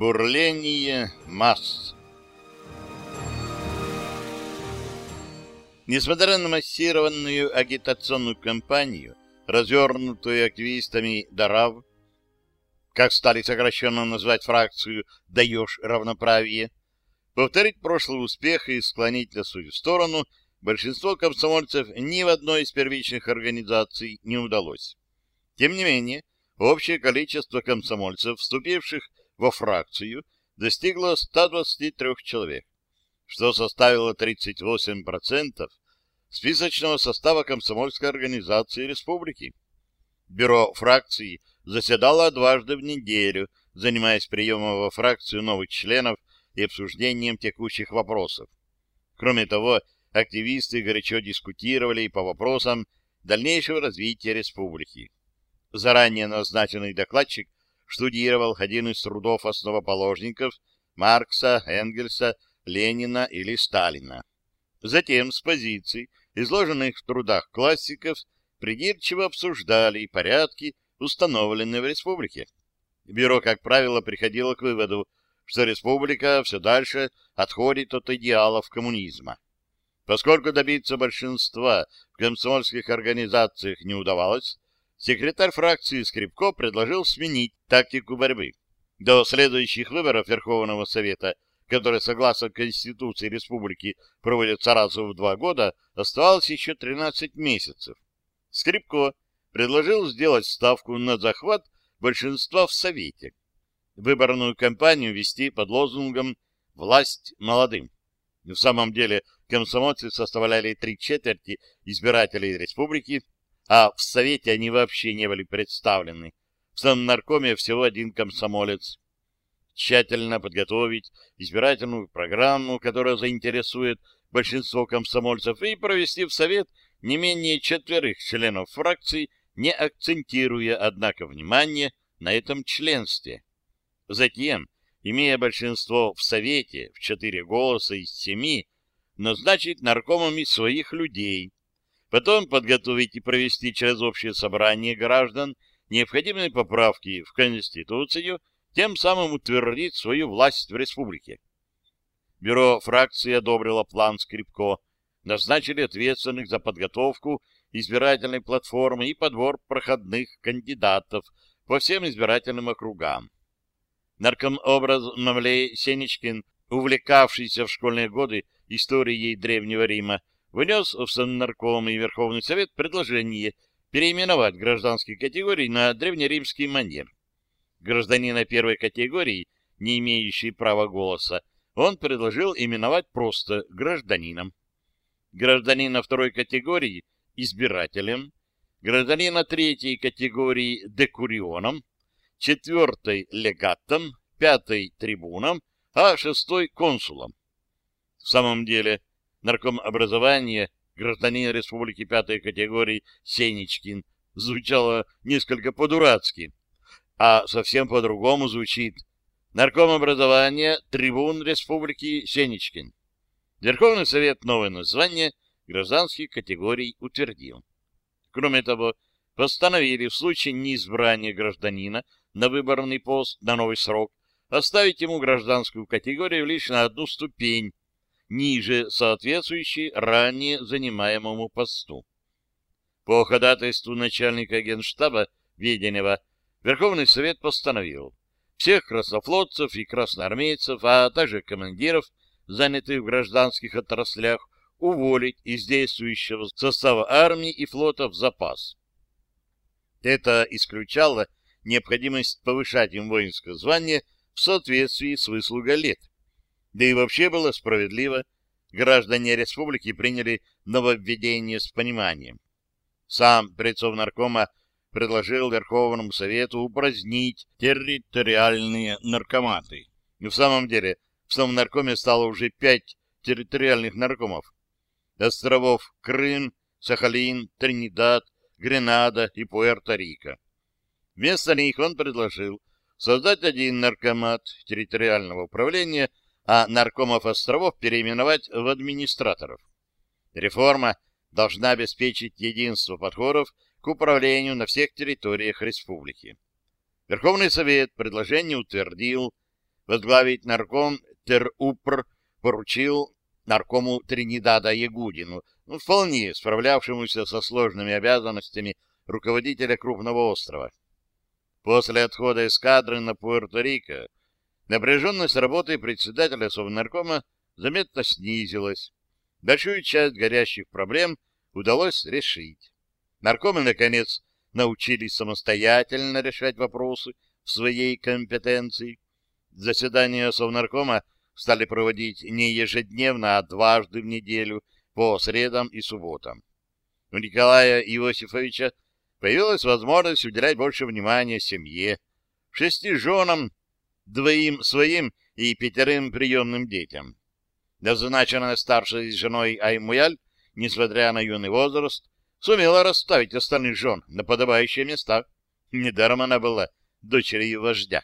Бурление масс. Несмотря на массированную агитационную кампанию, развернутую активистами ДАРАВ, как стали сокращенно назвать фракцию «Даешь равноправие», повторить прошлый успех и склонить на свою сторону большинство комсомольцев ни в одной из первичных организаций не удалось. Тем не менее, общее количество комсомольцев, вступивших во фракцию, достигло 123 человек, что составило 38% списочного состава комсомольской организации республики. Бюро фракции заседало дважды в неделю, занимаясь приемом во фракцию новых членов и обсуждением текущих вопросов. Кроме того, активисты горячо дискутировали по вопросам дальнейшего развития республики. Заранее назначенный докладчик штудировал один из трудов основоположников Маркса, Энгельса, Ленина или Сталина. Затем с позиций, изложенных в трудах классиков, придирчиво обсуждали порядки, установленные в республике. Бюро, как правило, приходило к выводу, что республика все дальше отходит от идеалов коммунизма. Поскольку добиться большинства в комсомольских организациях не удавалось, секретарь фракции Скрипко предложил сменить тактику борьбы. До следующих выборов Верховного Совета, которые, согласно Конституции Республики, проводятся раз в два года, оставалось еще 13 месяцев. Скрипко предложил сделать ставку на захват большинства в Совете. Выборную кампанию вести под лозунгом «Власть молодым». В самом деле комсомольцы составляли три четверти избирателей республики, а в Совете они вообще не были представлены. В Совнаркоме всего один комсомолец. Тщательно подготовить избирательную программу, которая заинтересует большинство комсомольцев, и провести в Совет не менее четверых членов фракции, не акцентируя, однако, внимание на этом членстве. Затем, имея большинство в Совете в четыре голоса из семи, назначить наркомами своих людей, потом подготовить и провести через общее собрание граждан необходимые поправки в Конституцию, тем самым утвердить свою власть в республике. Бюро фракции одобрило план Скрипко, назначили ответственных за подготовку избирательной платформы и подбор проходных кандидатов по всем избирательным округам. Наркомобраз Мавлей Сенечкин, увлекавшийся в школьные годы историей Древнего Рима, внес в Совнарком и Верховный Совет предложение переименовать гражданские категории на древнеримский манер. Гражданина первой категории, не имеющий права голоса, он предложил именовать просто гражданином. Гражданина второй категории – избирателем, гражданина третьей категории – декурионом, четвертой — легатом, пятой — трибуном, а шестой — консулом. В самом деле, нарком образования, гражданин республики пятой категории Сенечкин, звучало несколько по-дурацки, а совсем по-другому звучит нарком образования трибун республики Сенечкин. Верховный Совет новое название гражданских категорий утвердил. Кроме того, постановили в случае неизбрания гражданина на выборный пост на новый срок, оставить ему гражданскую категорию лишь на одну ступень, ниже соответствующей ранее занимаемому посту. По ходатайству начальника генштаба Веденева Верховный Совет постановил всех краснофлотцев и красноармейцев, а также командиров, занятых в гражданских отраслях, уволить из действующего состава армии и флота в запас. Это исключало необходимость повышать им воинское звание в соответствии с выслугой лет. Да и вообще было справедливо. Граждане республики приняли нововведение с пониманием. Сам предсов наркома предложил Верховному Совету упразднить территориальные наркоматы. И в самом деле в Совнаркоме стало уже пять территориальных наркомов. Островов Крым, Сахалин, Тринидад, Гренада и Пуэрто-Рико. Вместо них он предложил создать один наркомат территориального управления, а наркомов островов переименовать в администраторов. Реформа должна обеспечить единство подходов к управлению на всех территориях республики. Верховный Совет предложение утвердил. Возглавить нарком Терупр поручил наркому Тринидада Ягудину, ну, вполне справлявшемуся со сложными обязанностями руководителя крупного острова. После отхода эскадры на Пуэрто-Рико напряженность работы председателя Совнаркома заметно снизилась. Большую часть горящих проблем удалось решить. Наркомы, наконец, научились самостоятельно решать вопросы в своей компетенции. Заседания Совнаркома стали проводить не ежедневно, а дважды в неделю, по средам и субботам. У Николая Иосифовича появилась возможность уделять больше внимания семье, шести женам, двоим своим и пятерым приемным детям. Назначенная старшей женой Аймуяль, несмотря на юный возраст, сумела расставить остальных жен на подобающие места. Недаром она была дочерью вождя.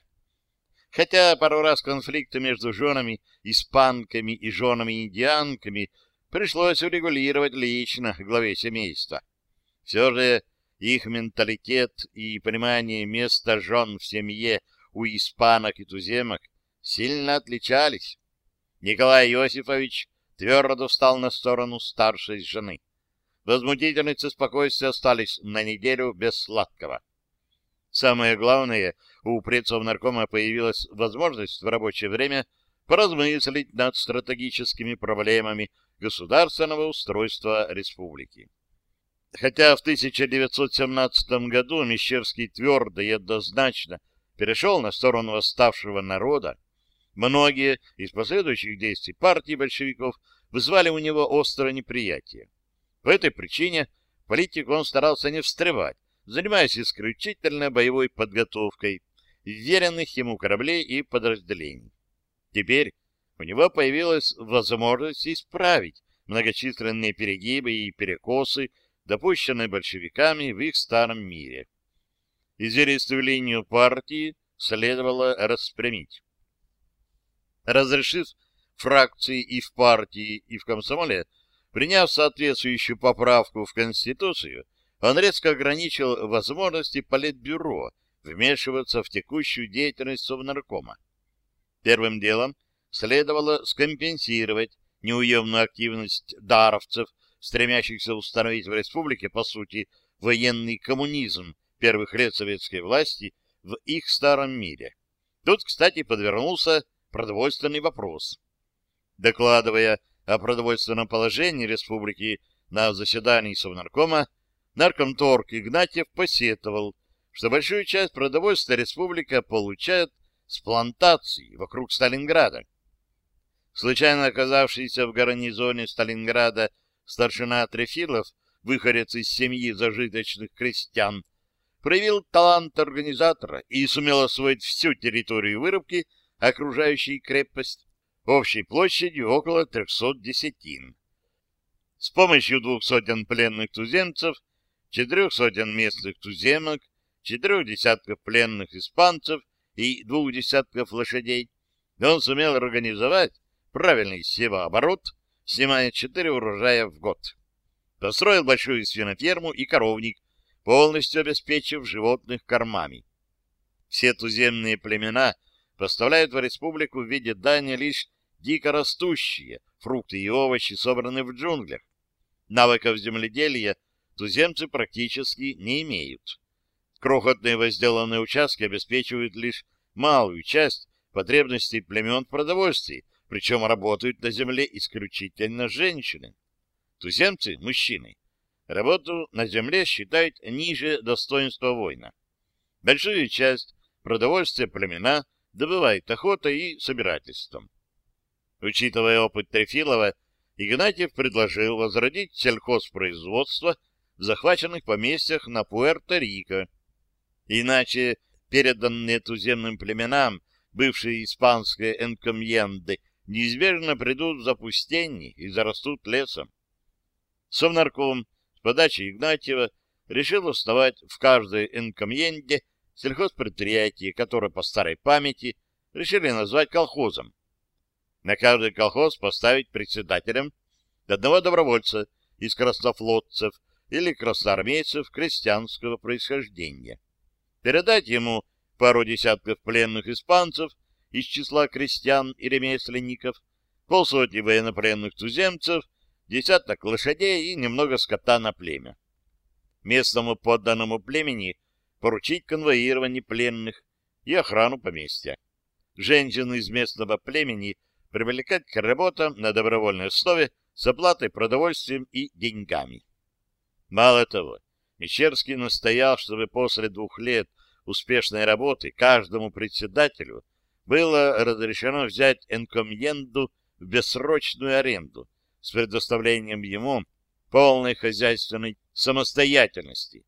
Хотя пару раз конфликты между женами испанками и женами-индианками пришлось урегулировать лично главе семейства. Все же их менталитет и понимание места жен в семье у испанок и туземок сильно отличались. Николай Иосифович твердо встал на сторону старшей жены. Возмутительницы спокойствия остались на неделю без сладкого. Самое главное, у предцов наркома появилась возможность в рабочее время поразмыслить над стратегическими проблемами государственного устройства республики. Хотя в 1917 году Мещерский твердо и однозначно перешел на сторону восставшего народа, многие из последующих действий партии большевиков вызвали у него острое неприятие. По этой причине политик он старался не встревать, занимаясь исключительно боевой подготовкой веренных ему кораблей и подразделений. Теперь у него появилась возможность исправить многочисленные перегибы и перекосы, допущенные большевиками в их старом мире. Извилистую линию партии следовало распрямить. Разрешив фракции и в партии, и в комсомоле, приняв соответствующую поправку в Конституцию, он резко ограничил возможности Политбюро вмешиваться в текущую деятельность Совнаркома. Первым делом следовало скомпенсировать неуемную активность даровцев, стремящихся установить в республике, по сути, военный коммунизм первых лет советской власти в их старом мире. Тут, кстати, подвернулся продовольственный вопрос. Докладывая о продовольственном положении республики на заседании Совнаркома, наркомторг Игнатьев посетовал, что большую часть продовольствия республика получает с плантаций вокруг Сталинграда. Случайно оказавшийся в гарнизоне Сталинграда старшина Трефилов, выходец из семьи зажиточных крестьян, проявил талант организатора и сумел освоить всю территорию вырубки, окружающей крепость, общей площадью около 300 десятин. С помощью двух сотен пленных туземцев, четырех сотен местных туземок, четырех десятков пленных испанцев и двух десятков лошадей, он сумел организовать правильный севооборот, снимая четыре урожая в год. Построил большую свиноферму и коровник, полностью обеспечив животных кормами. Все туземные племена поставляют в республику в виде дани лишь дикорастущие фрукты и овощи, собранные в джунглях. Навыков земледелия туземцы практически не имеют. Крохотные возделанные участки обеспечивают лишь малую часть потребностей племен в продовольствии, причем работают на земле исключительно женщины. Туземцы, мужчины, работу на земле считают ниже достоинства воина. Большую часть продовольствия племена добывает охотой и собирательством. Учитывая опыт Трефилова, Игнатьев предложил возродить сельхозпроизводство в захваченных поместьях на Пуэрто-Рико. Иначе переданные туземным племенам бывшие испанские энкомьенды неизбежно придут в запустение и зарастут лесом. Совнарком подачи Игнатьева решил основать в каждой энкомьенде сельхозпредприятие, которое по старой памяти решили назвать колхозом. На каждый колхоз поставить председателем одного добровольца из краснофлотцев или красноармейцев крестьянского происхождения. Передать ему пару десятков пленных испанцев из числа крестьян и ремесленников, полсотни военнопленных туземцев, десяток лошадей и немного скота на племя. Местному подданному племени поручить конвоирование пленных и охрану поместья. Женщин из местного племени привлекать к работам на добровольной основе с оплатой продовольствием и деньгами. Мало того, Мещерский настоял, чтобы после двух лет успешной работы каждому председателю было разрешено взять энкомьенду в бессрочную аренду с предоставлением ему полной хозяйственной самостоятельности.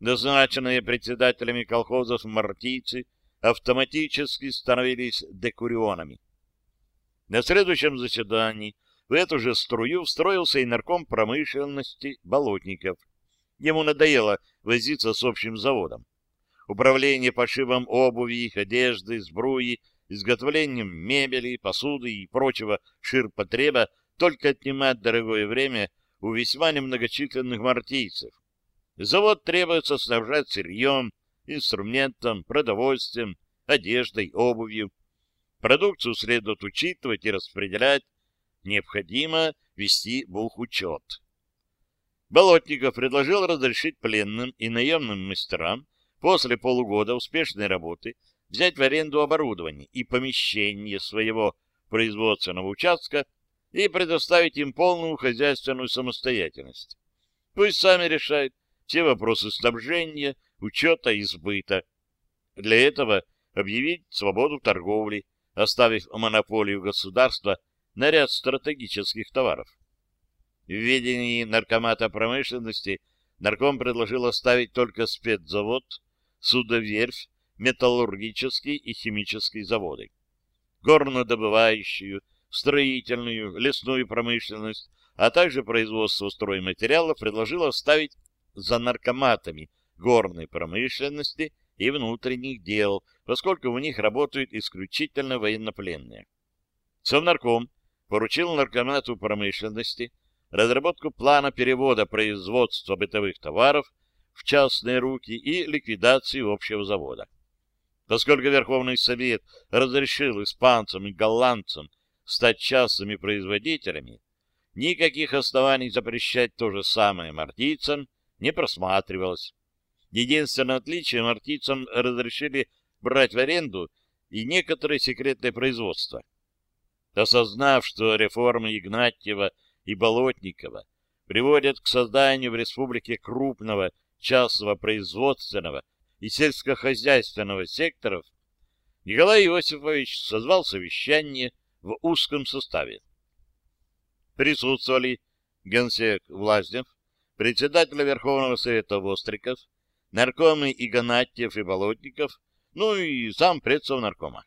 Назначенные председателями колхозов мартийцы автоматически становились декурионами. На следующем заседании в эту же струю встроился и нарком промышленности Болотников. Ему надоело возиться с общим заводом. Управление пошивом обуви, одежды, сбруи, изготовлением мебели, посуды и прочего ширпотреба только отнимает дорогое время у весьма немногочисленных мартийцев. Завод требуется снабжать сырьем, инструментом, продовольствием, одеждой, обувью. Продукцию следует учитывать и распределять. Необходимо вести бухучет. Болотников предложил разрешить пленным и наемным мастерам после полугода успешной работы взять в аренду оборудование и помещение своего производственного участка и предоставить им полную хозяйственную самостоятельность. Пусть сами решают все вопросы снабжения, учета и сбыта. Для этого объявить свободу торговли, оставив монополию государства на ряд стратегических товаров. В ведении наркомата промышленности нарком предложил оставить только спецзавод, судоверфь, металлургический и химический заводы. Горнодобывающую, строительную, лесную промышленность, а также производство стройматериалов предложил оставить за наркоматами горной промышленности и внутренних дел, поскольку у них работают исключительно военнопленные. Совнарком поручил наркомату промышленности разработку плана перевода производства бытовых товаров в частные руки и ликвидацию общего завода. Поскольку Верховный Совет разрешил испанцам и голландцам стать частными производителями, никаких оснований запрещать то же самое мартийцам не просматривалось. Единственное отличие мартийцам разрешили брать в аренду и некоторые секретные производства. Осознав, что реформы Игнатьева и Болотникова приводят к созданию в республике крупного частного производственного и сельскохозяйственного секторов, Николай Иосифович созвал совещание в узком составе. Присутствовали генсек Влазнев, председатель Верховного Совета Востриков, наркомы Игнатьев и Болотников, ну и сам предсов наркома.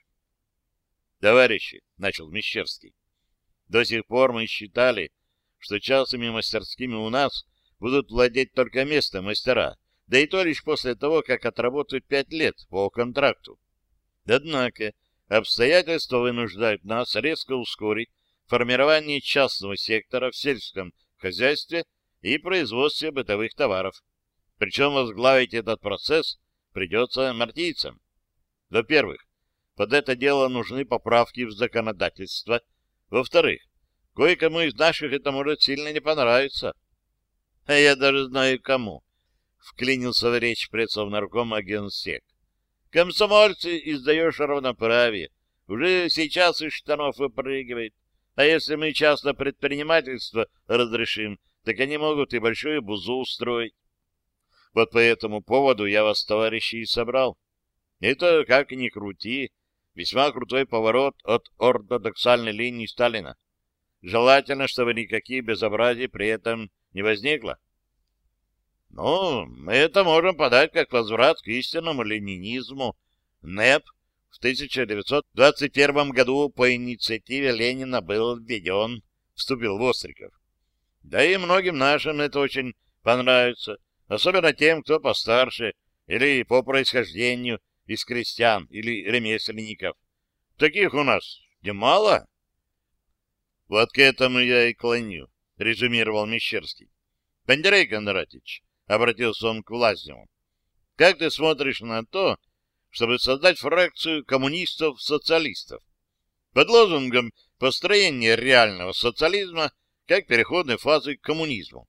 «Товарищи», — начал Мещерский, — «до сих пор мы считали, что частными мастерскими у нас будут владеть только место мастера, да и то лишь после того, как отработают пять лет по контракту. Однако обстоятельства вынуждают нас резко ускорить формирование частного сектора в сельском хозяйстве и производстве бытовых товаров. Причем возглавить этот процесс придется мартийцам. Во-первых, под это дело нужны поправки в законодательство. Во-вторых, кое-кому из наших это может сильно не понравиться. А я даже знаю кому. Вклинился в речь предсов наркома генсек. Комсомольцы издаешь равноправие. Уже сейчас из штанов выпрыгивает. А если мы частное предпринимательство разрешим, так они могут и большую бузу устроить. Вот по этому поводу я вас, товарищи, и собрал. Это, как ни крути, весьма крутой поворот от ортодоксальной линии Сталина. Желательно, чтобы никаких безобразий при этом не возникло. Ну, мы это можем подать как возврат к истинному ленинизму. НЭП в 1921 году по инициативе Ленина был введен, вступил Востриков. Да и многим нашим это очень понравится, особенно тем, кто постарше или по происхождению из крестьян или ремесленников. Таких у нас немало. Вот к этому я и клоню, резюмировал Мещерский. Пандрей Кондратич, обратился он к Власневу, как ты смотришь на то, чтобы создать фракцию коммунистов-социалистов под лозунгом построения реального социализма как переходной фазы к коммунизму,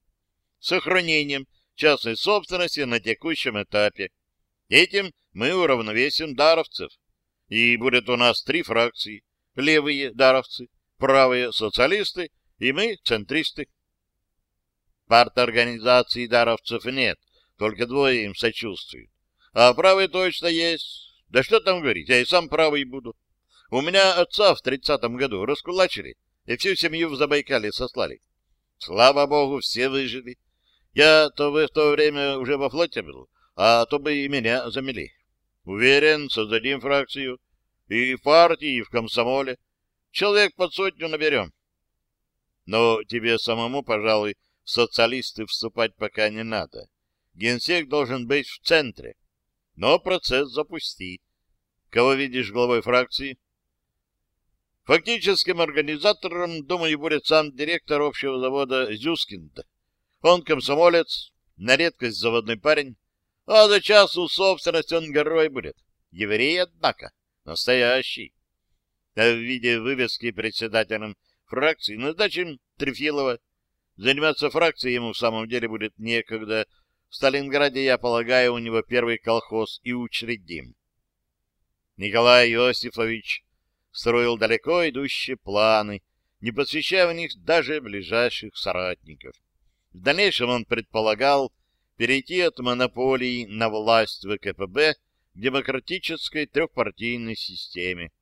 с сохранением частной собственности на текущем этапе. Этим мы уравновесим даровцев. И будет у нас три фракции. Левые даровцы, правые социалисты и мы центристы. Парт-организации даровцев нет, только двое им сочувствуют. А правые точно есть. Да что там говорить, я и сам правый буду. У меня отца в тридцатом году раскулачили и всю семью в Забайкале сослали. Слава богу, все выжили. Я-то в то время уже во флоте был, а то бы и меня замели. Уверен, создадим фракцию. И в партии, и в комсомоле. Человек под сотню наберем. Но тебе самому, пожалуй, в социалисты вступать пока не надо. Генсек должен быть в центре. Но процесс запусти. Кого видишь главой фракции? Фактическим организатором, думаю, будет сам директор общего завода Зюскинд. Он комсомолец, на редкость заводной парень, а за часу собственность он герой будет. Еврей, однако, настоящий. А в виде вывески председателем фракции назначим Трефилова. Заниматься фракцией ему в самом деле будет некогда. В Сталинграде, я полагаю, у него первый колхоз и учредим. Николай Иосифович строил далеко идущие планы, не посвящая в них даже ближайших соратников. В дальнейшем он предполагал перейти от монополии на власть ВКПБ к демократической трехпартийной системе.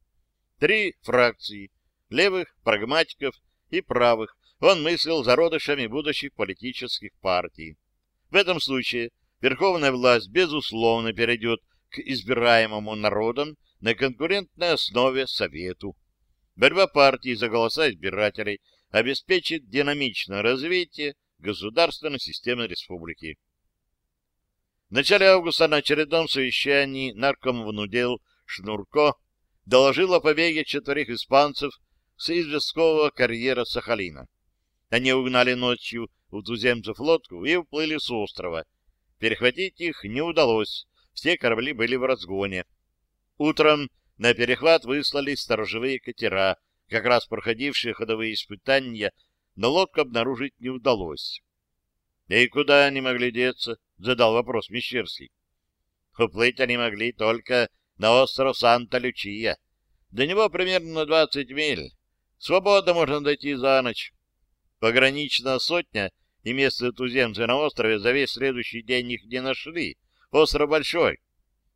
Три фракции — левых, прагматиков и правых — он мыслил зародышами будущих политических партий. В этом случае верховная власть, безусловно, перейдет к избираемому народом на конкурентной основе Совету. Борьба партий за голоса избирателей обеспечит динамичное развитие государственной системы республики. В начале августа на очередном совещании нарком внудел Шнурко доложил о побеге четверых испанцев с известкового карьера Сахалина. Они угнали ночью у туземцев лодку и уплыли с острова. Перехватить их не удалось, все корабли были в разгоне. Утром на перехват выслали сторожевые катера, как раз проходившие ходовые испытания, но лодку обнаружить не удалось. — И куда они могли деться? — задал вопрос Мещерский. — Уплыть они могли только на остров Санта-Лючия. До него примерно двадцать миль. Свободно можно дойти за ночь. Пограничная сотня и местные туземцы на острове за весь следующий день их не нашли. Остров большой.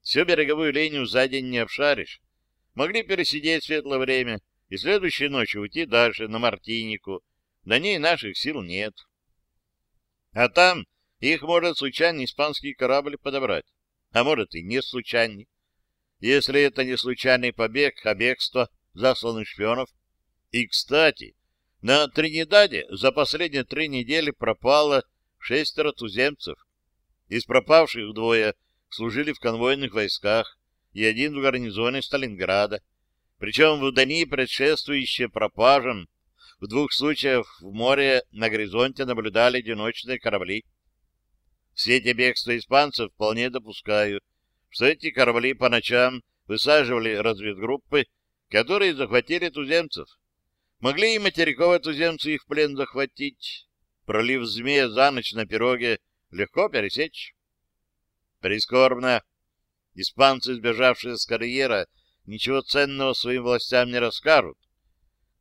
Всю береговую линию за день не обшаришь. Могли пересидеть светлое время и следующей ночью уйти дальше, на Мартинику. На ней наших сил нет. А там их может случайный испанский корабль подобрать. А может и не случайный. Если это не случайный побег, а бегство засланных шпионов. И, кстати, на Тринидаде за последние три недели пропало шестеро туземцев. Из пропавших двое служили в конвойных войсках и один в гарнизоне Сталинграда. Причем в дни, предшествующие пропажам, в двух случаях в море на горизонте наблюдали одиночные корабли. В свете бегства испанцев вполне допускаю, что эти корабли по ночам высаживали разведгруппы, которые захватили туземцев. Могли и материковые туземцы их в плен захватить. Пролив змея за ночь на пироге легко пересечь. Прискорбно. Испанцы, сбежавшие с карьера, ничего ценного своим властям не расскажут.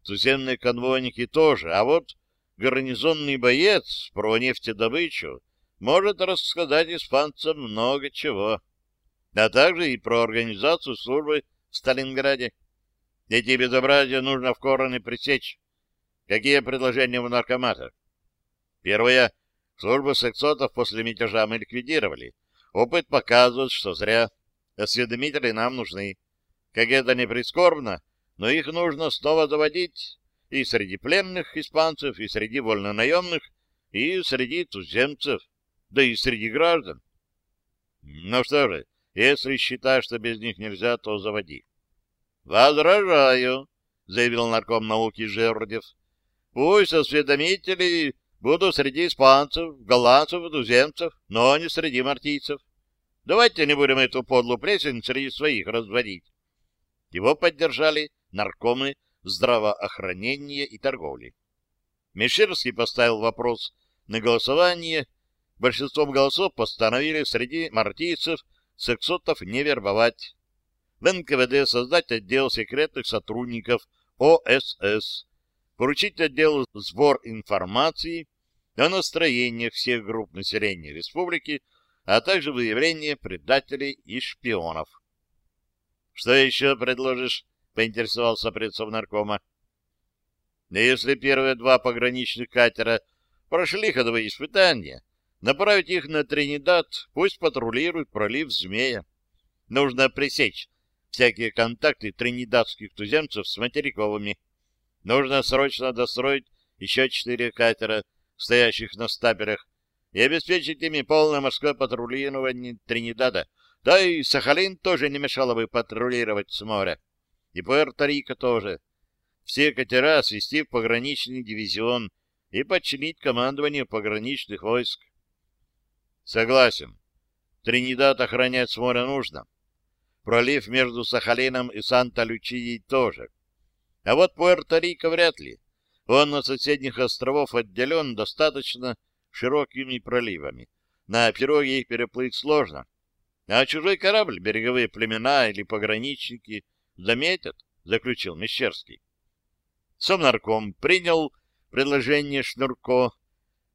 Туземные конвойники тоже, а вот гарнизонный боец про нефтедобычу может рассказать испанцам много чего, а также и про организацию службы в Сталинграде. Эти безобразия нужно в корне пресечь. Какие предложения у наркомата? Первое. Службу сексотов после мятежа мы ликвидировали. Опыт показывает, что зря. Осведомители нам нужны. Как это не прискорбно, но их нужно снова заводить и среди пленных испанцев, и среди вольнонаемных, и среди туземцев, да и среди граждан. Ну что же, если считаешь, что без них нельзя, то заводи. «Возражаю», — заявил нарком науки Жердев. «Пусть осведомители будут среди испанцев, голландцев и туземцев, но не среди мартийцев. Давайте не будем эту подлую плесень среди своих разводить. Его поддержали наркомы здравоохранения и торговли. Мещерский поставил вопрос на голосование. Большинством голосов постановили среди мартийцев сексотов не вербовать. В НКВД создать отдел секретных сотрудников ОСС, поручить отделу сбор информации о настроениях всех групп населения республики, а также выявление предателей и шпионов. — Что еще предложишь? — поинтересовался предсов наркома. — Если первые два пограничных катера прошли ходовые испытания, направить их на Тринидад, пусть патрулируют пролив Змея. Нужно пресечь всякие контакты тринидадских туземцев с материковыми. Нужно срочно достроить еще четыре катера, стоящих на стаперах, и обеспечить ими полное морское патрулирование Тринидада. Да и Сахалин тоже не мешало бы патрулировать с моря. И Пуэрто-Рико тоже. Все катера свести в пограничный дивизион и подчинить командованию пограничных войск. Согласен. Тринидад охранять с моря нужно. Пролив между Сахалином и Санта-Лючией тоже. А вот Пуэрто-Рико вряд ли. Он от соседних островов отделен достаточно широкими проливами. На пироге их переплыть сложно. А чужой корабль береговые племена или пограничники заметят, заключил Мещерский. Совнарком принял предложение Шнурко.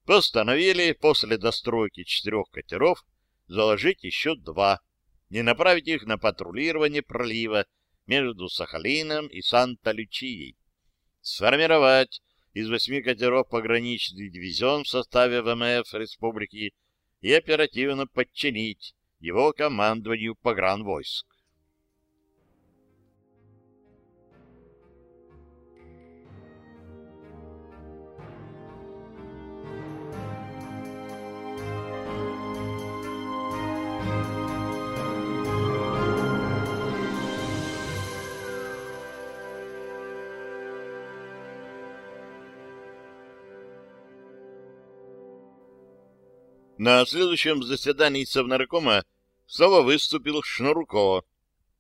Постановили после достройки четырех катеров заложить еще два не направить их на патрулирование пролива между Сахалином и Санта-Лючией, сформировать из восьми катеров пограничный дивизион в составе ВМФ республики и оперативно подчинить его командованию погранвойск. На следующем заседании Совнаркома снова выступил Шнурко.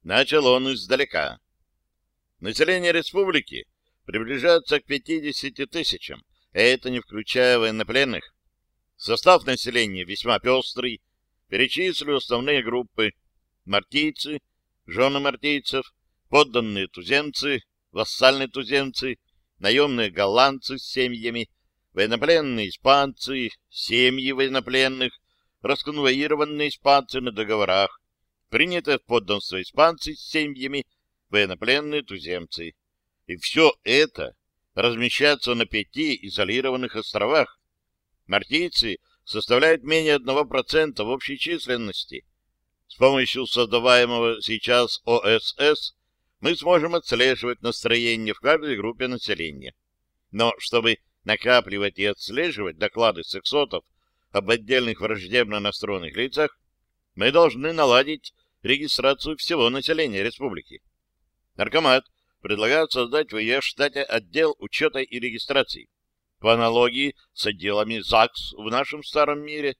Начал он издалека. Население республики приближается к 50 тысячам, это не включая военнопленных. Состав населения весьма пестрый. Перечислю основные группы. Мартийцы, жены мартийцев, подданные туземцы, вассальные туземцы, наемные голландцы с семьями, военнопленные испанцы, семьи военнопленных, расконвоированные испанцы на договорах, принятые в подданство испанцы с семьями, военнопленные туземцы. И все это размещается на пяти изолированных островах. Мартийцы составляют менее 1% в общей численности. С помощью создаваемого сейчас ОСС мы сможем отслеживать настроение в каждой группе населения. Но чтобы накапливать и отслеживать доклады сексотов об отдельных враждебно настроенных лицах, мы должны наладить регистрацию всего населения республики. Наркомат предлагает создать в ее штате отдел учета и регистрации, по аналогии с отделами ЗАГС в нашем старом мире.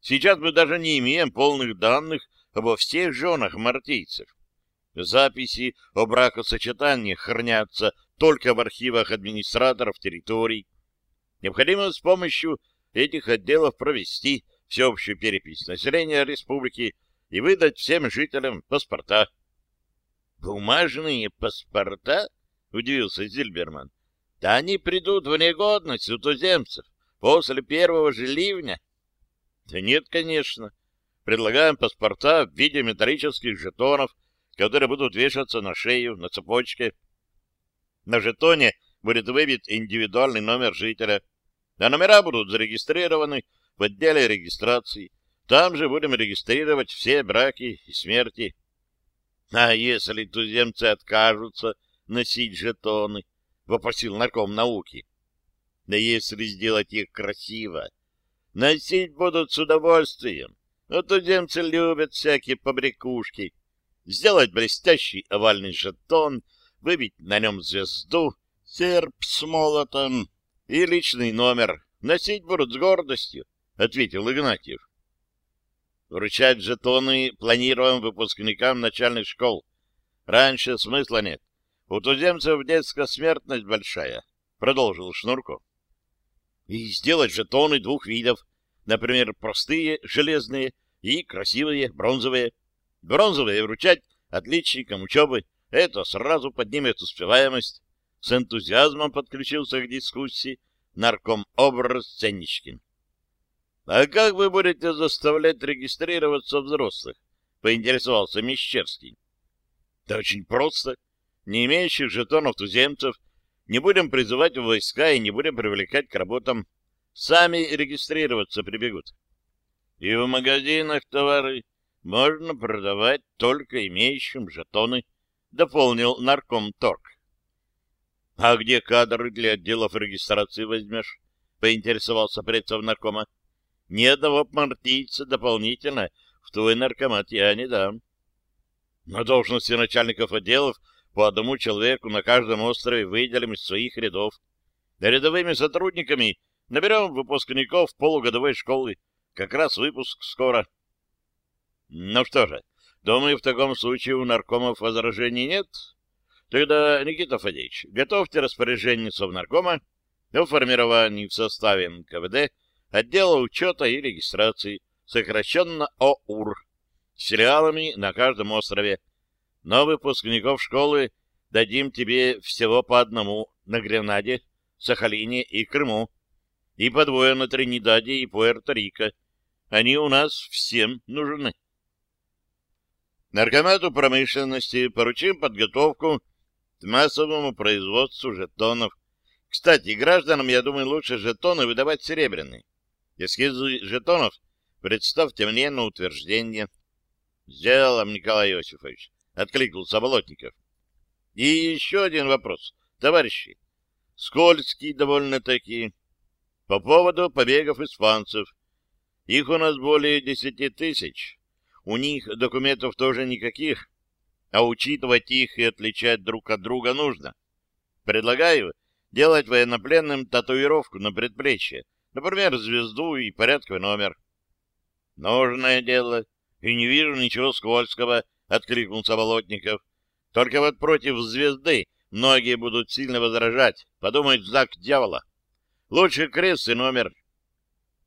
Сейчас мы даже не имеем полных данных обо всех женах мартийцев. Записи о бракосочетании хранятся только в архивах администраторов территорий, Необходимо с помощью этих отделов провести всеобщую перепись населения республики и выдать всем жителям паспорта. «Бумажные паспорта?» — удивился Зильберман. «Да они придут в негодность у туземцев после первого же ливня». «Да нет, конечно. Предлагаем паспорта в виде металлических жетонов, которые будут вешаться на шею, на цепочке. На жетоне будет выбит индивидуальный номер жителя — а номера будут зарегистрированы в отделе регистрации. Там же будем регистрировать все браки и смерти. А если туземцы откажутся носить жетоны? — вопросил нарком науки. Да если сделать их красиво, носить будут с удовольствием. Но туземцы любят всякие побрякушки. Сделать блестящий овальный жетон, выбить на нем звезду, серп с молотом, и личный номер. Носить будут с гордостью, — ответил Игнатьев. — Вручать жетоны планируем выпускникам начальных школ. Раньше смысла нет. У туземцев детская смертность большая, — продолжил Шнурко. И сделать жетоны двух видов. Например, простые, железные, и красивые, бронзовые. Бронзовые вручать отличникам учебы. Это сразу поднимет успеваемость. С энтузиазмом подключился к дискуссии нарком образ Ценничкин. — А как вы будете заставлять регистрироваться взрослых? — поинтересовался Мещерский. — Да очень просто. Не имеющих жетонов туземцев не будем призывать в войска и не будем привлекать к работам. Сами регистрироваться прибегут. И в магазинах товары можно продавать только имеющим жетоны, дополнил нарком торг. — А где кадры для отделов регистрации возьмешь? — поинтересовался предцев наркома. — Ни одного партийца дополнительно в твой наркомат я не дам. На должности начальников отделов по одному человеку на каждом острове выделим из своих рядов. Рядовыми сотрудниками наберем выпускников полугодовой школы. Как раз выпуск скоро. Ну что же, думаю, в таком случае у наркомов возражений нет. Тогда, Никита Фадеевич, готовьте распоряжение Совнаркома о формировании в составе НКВД отдела учета и регистрации, сокращенно ОУР, с филиалами на каждом острове. Но выпускников школы дадим тебе всего по одному на Гренаде, Сахалине и Крыму, и по двое на Тринидаде и Пуэрто-Рико. Они у нас всем нужны. Наркомату промышленности поручим подготовку к массовому производству жетонов. Кстати, гражданам, я думаю, лучше жетоны выдавать серебряные. Эскизы жетонов представьте мне на утверждение. Сделаем, Николай Иосифович. — откликнулся Болотников. — И еще один вопрос, товарищи. Скользкий довольно-таки. По поводу побегов испанцев. Их у нас более десяти тысяч. У них документов тоже никаких. А учитывать их и отличать друг от друга нужно. Предлагаю делать военнопленным татуировку на предплечье. Например, звезду и порядковый номер. Нужное дело. И не вижу ничего скользкого — откликнулся Болотников. — Только вот против звезды многие будут сильно возражать, подумают знак дьявола. Лучше крест и номер.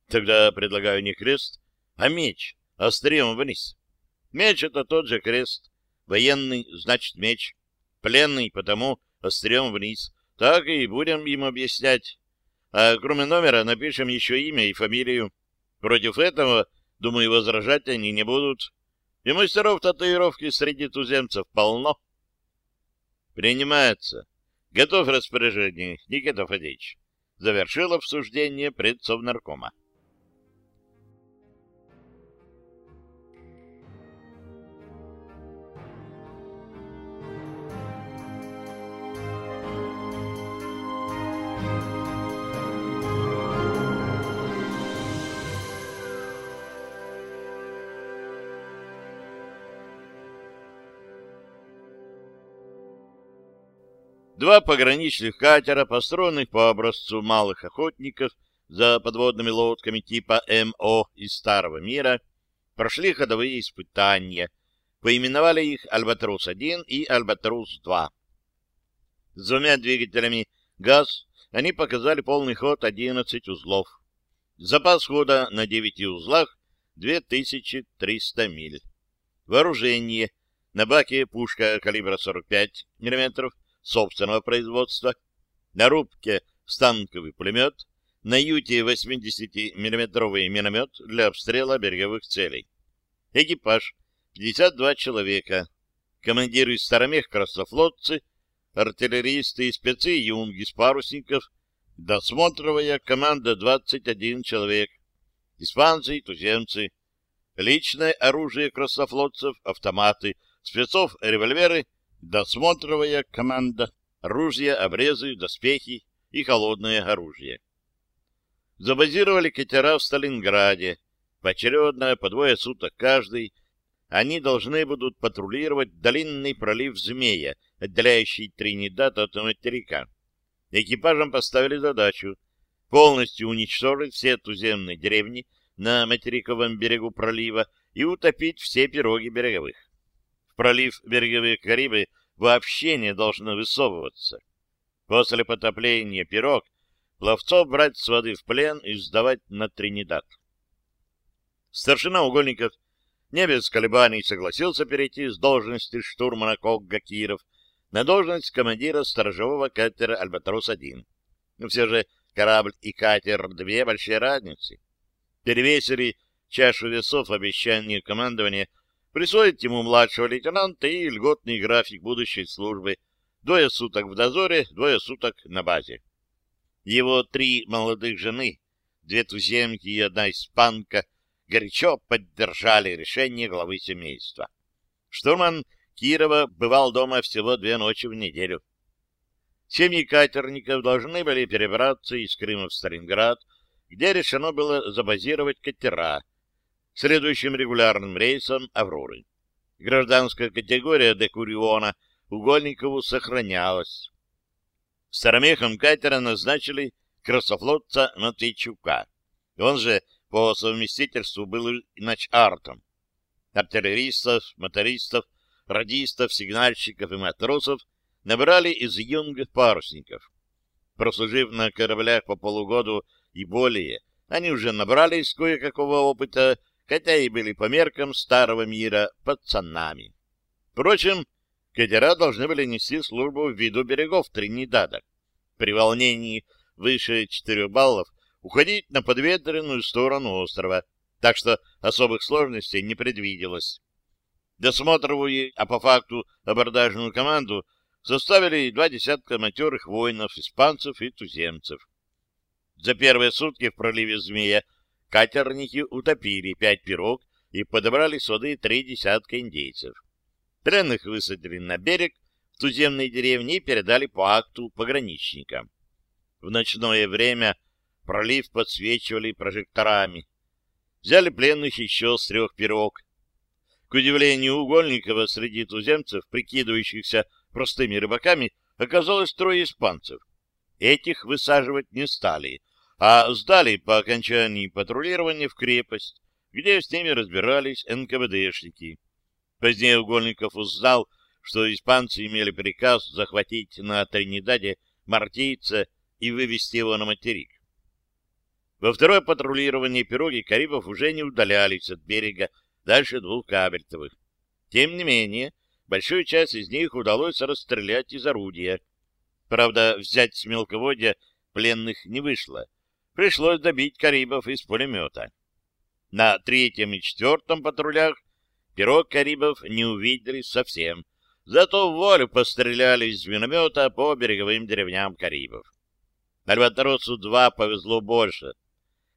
Тогда предлагаю не крест, а меч, острием вниз. Меч — это тот же крест. Военный — значит меч. Пленный — потому острием вниз. Так и будем им объяснять. А кроме номера напишем еще имя и фамилию. Против этого, думаю, возражать они не будут. И мастеров татуировки среди туземцев полно. Принимается. Готов распоряжение, Никита Фадеевич. Завершил обсуждение предсовнаркома. Два пограничных катера, построенных по образцу малых охотников за подводными лодками типа МО из Старого мира, прошли ходовые испытания. Поименовали их «Альбатрос-1» и «Альбатрос-2». С двумя двигателями ГАЗ они показали полный ход 11 узлов. Запас хода на 9 узлах 2300 миль. Вооружение. На баке пушка калибра 45 мм, собственного производства, на рубке станковый пулемет, на юте 80-миллиметровый миномет для обстрела береговых целей. Экипаж 52 человека, командиры старомех-красофлотцы, артиллеристы и спецы юнги с парусников, досмотровая команда 21 человек, испанцы и туземцы, личное оружие красофлотцев, автоматы, спецов револьверы досмотровая команда, ружья, обрезы, доспехи и холодное оружие. Забазировали катера в Сталинграде, поочередно по двое суток каждый. Они должны будут патрулировать длинный пролив Змея, отделяющий Тринидад от материка. Экипажам поставили задачу полностью уничтожить все туземные деревни на материковом берегу пролива и утопить все пироги береговых. Пролив береговые Карибы вообще не должны высовываться. После потопления пирог пловцов брать с воды в плен и сдавать на Тринидад. Старшина угольников не без колебаний согласился перейти с должности штурмана Когга Киров на должность командира сторожевого катера «Альбатрос-1». Но все же корабль и катер — две большие разницы. Перевесили чашу весов обещания командования присвоить ему младшего лейтенанта и льготный график будущей службы двое суток в дозоре, двое суток на базе. Его три молодых жены, две туземки и одна испанка, горячо поддержали решение главы семейства. Штурман Кирова бывал дома всего две ночи в неделю. Семьи катерников должны были перебраться из Крыма в Сталинград, где решено было забазировать катера, следующим регулярным рейсом «Авроры». Гражданская категория Декуриона Угольникову сохранялась. Старомехом катера назначили красофлотца Матвейчука. Он же по совместительству был начартом. Артиллеристов, мотористов, радистов, сигнальщиков и матросов набрали из юнгов парусников. Прослужив на кораблях по полугоду и более, они уже набрались кое-какого опыта, хотя и были по меркам старого мира пацанами. Впрочем, катера должны были нести службу в виду берегов Тринидада. При волнении выше 4 баллов уходить на подветренную сторону острова, так что особых сложностей не предвиделось. Досмотровую, а по факту абордажную команду составили два десятка матерых воинов, испанцев и туземцев. За первые сутки в проливе Змея катерники утопили пять пирог и подобрали с воды три десятка индейцев. Пленных высадили на берег в туземной деревне и передали по акту пограничникам. В ночное время пролив подсвечивали прожекторами. Взяли пленных еще с трех пирог. К удивлению Угольникова, среди туземцев, прикидывающихся простыми рыбаками, оказалось трое испанцев. Этих высаживать не стали, а сдали по окончании патрулирования в крепость, где с ними разбирались НКВДшники. Позднее Угольников узнал, что испанцы имели приказ захватить на Тринидаде мартийца и вывести его на материк. Во второе патрулирование пироги Карибов уже не удалялись от берега дальше двух кабельтовых. Тем не менее, большую часть из них удалось расстрелять из орудия. Правда, взять с мелководья пленных не вышло. Пришлось добить Карибов из пулемета. На третьем и четвертом патрулях пирог Карибов не увидели совсем, зато в волю постреляли из миномета по береговым деревням Карибов. Альбатросу-2 повезло больше.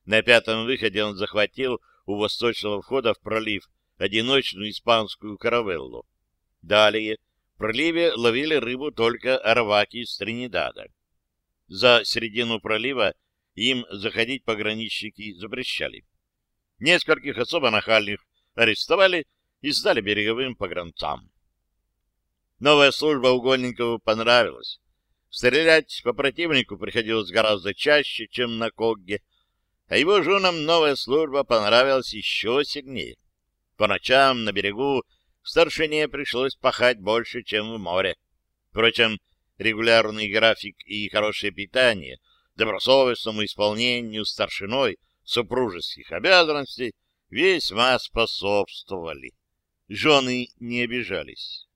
На пятом выходе он захватил у восточного входа в пролив одиночную испанскую каравеллу. Далее в проливе ловили рыбу только арваки из Тринидада. За середину пролива им заходить пограничники запрещали. Нескольких особо нахальных арестовали и сдали береговым погранцам. Новая служба угольникову понравилась. Стрелять по противнику приходилось гораздо чаще, чем на Когге, а его женам новая служба понравилась еще сильнее. По ночам на берегу старшине пришлось пахать больше, чем в море. Впрочем, регулярный график и хорошее питание добросовестному исполнению старшиной супружеских обязанностей весьма способствовали. Жены не обижались.